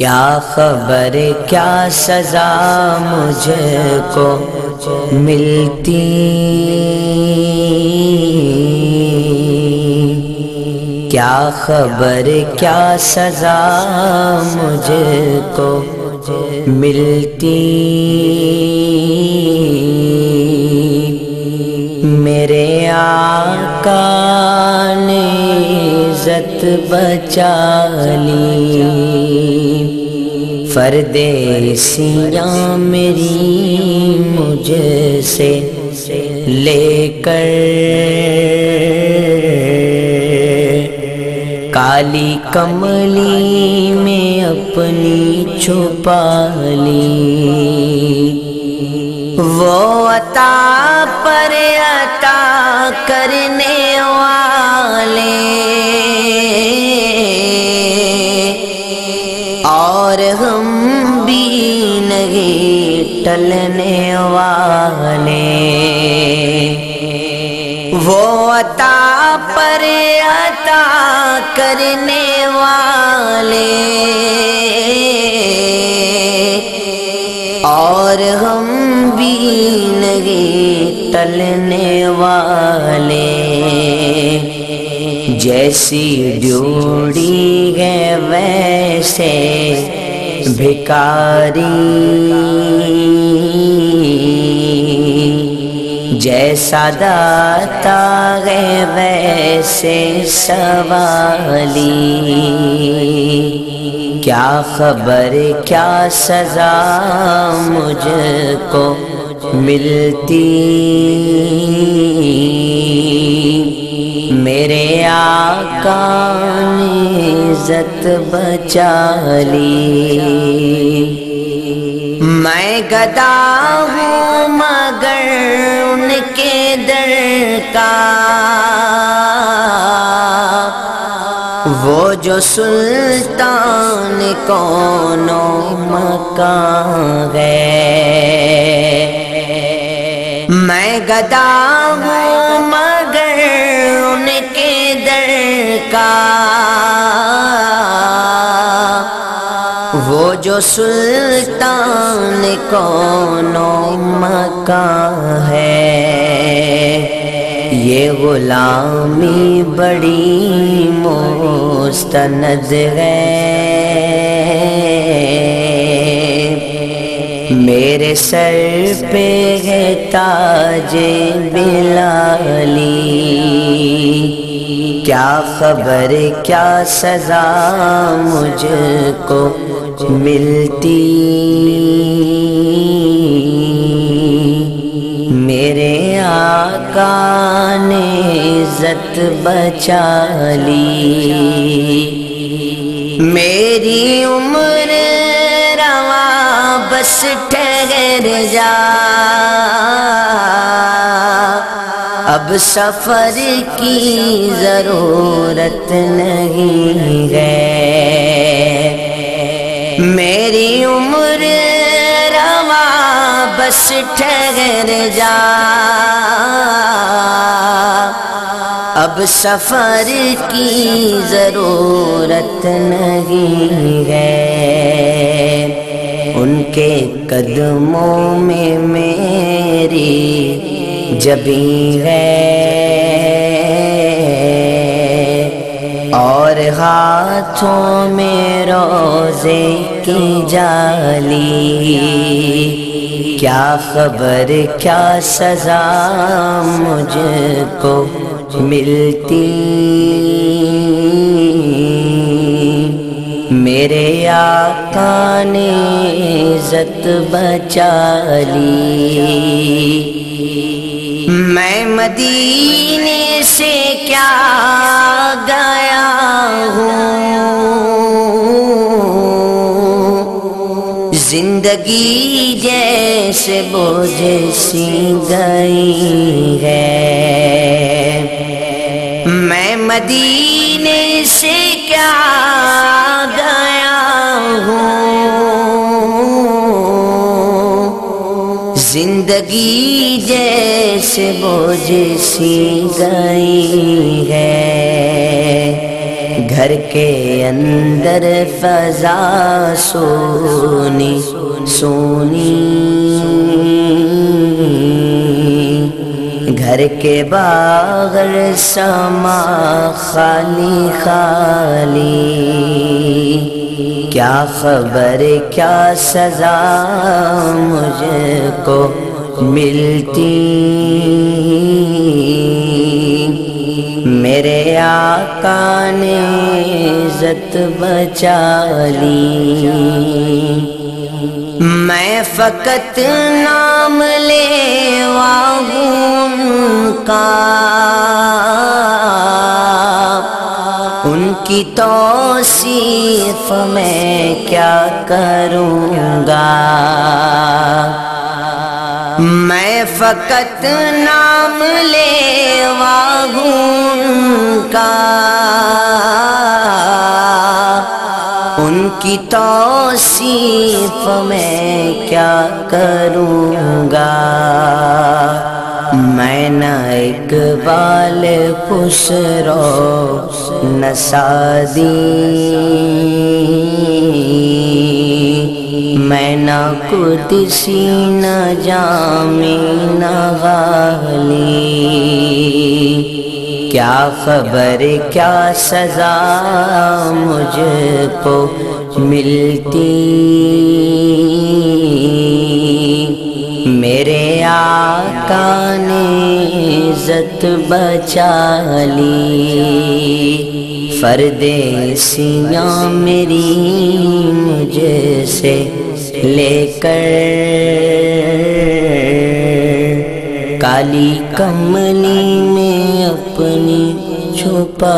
کیا خبر، کیا سزا مجھے کو ملتی؟ کیا خبر، کیا سزا مجھے کو ملتی؟ میرے آقا نے عزت بچا لی۔ فردیسیاں میری مجھ سے لے کر کالی کملی میں اپنی چھپا لی۔ وہ عطا پر عطا کرنے والے وہ عطا پر عطا کرنے والے۔ اور ہم بھی نہیں ٹلنے والے۔ جیسی ڈیوڑی ہے ویسے بھکاری۔ جیسا داتا ہے ویسے سوالی۔ کیا خبر، کیا سزا مجھ کو ملتی؟ میرے آقا نے عزت بچا لی۔ میں گدا ہوں مگر ان کے در کا۔ وہ جو سلطان کونوں مکان گئے میں گدا جو سلطان کونوں مکان ہے۔ یہ غلامی بڑی مستند ہے۔ میرے سر پہ ہے تاج بلالی۔ کیا خبر، کیا سزا مجھ کو؟ ملتی۔ میرے آقا نے عزت بچا لی۔ میری عمر رواں بس ٹھہر جا۔ اب سفر کی ضرورت نہیں ہے۔ میری عمر رواں بس ٹھہر جا۔ اب سفر کی ضرورت نہیں ہے۔ ان کے قدموں میں میری جبی ہے۔ اور ہاں ہاتھوں میں روزے کی جالی۔ کیا خبر، کیا سزا مجھ کو ملتی؟ میرے آقا نے عزت بچا لی۔ میں مدینے سے کیا گیا ہوں؟ زندگی جیسے بوجھ سی گئی ہے۔ میں مدینے سے کیا گیا ہوں؟ زندگی جیسے بوجھ سی گئی ہے۔ گھر کے اندر فضا سونی سونی۔ گھر کے باغر سما خالی خالی۔ کیا خبر، کیا سزا مجھ کو؟ ملتی۔ میرے آقا نے عزت بچا لی۔ میں فقط نام لے ان کا۔ ان کی توصیف میں کیا کروں گا؟ میں فقط نام لے ان کا۔ ان کی توصیف میں کیا کروں گا؟ میں نہ اقبال خسرو نسادی میں نہ قدسی نہ جامی، نہ غالی۔ کیا خبر، کیا سزا مجھ کو ملتی؟ میرے آقا نے عزت بچا لی۔ فرد سیاں میری مجھ سے لے کر کالی کملی میں اپنی چھپا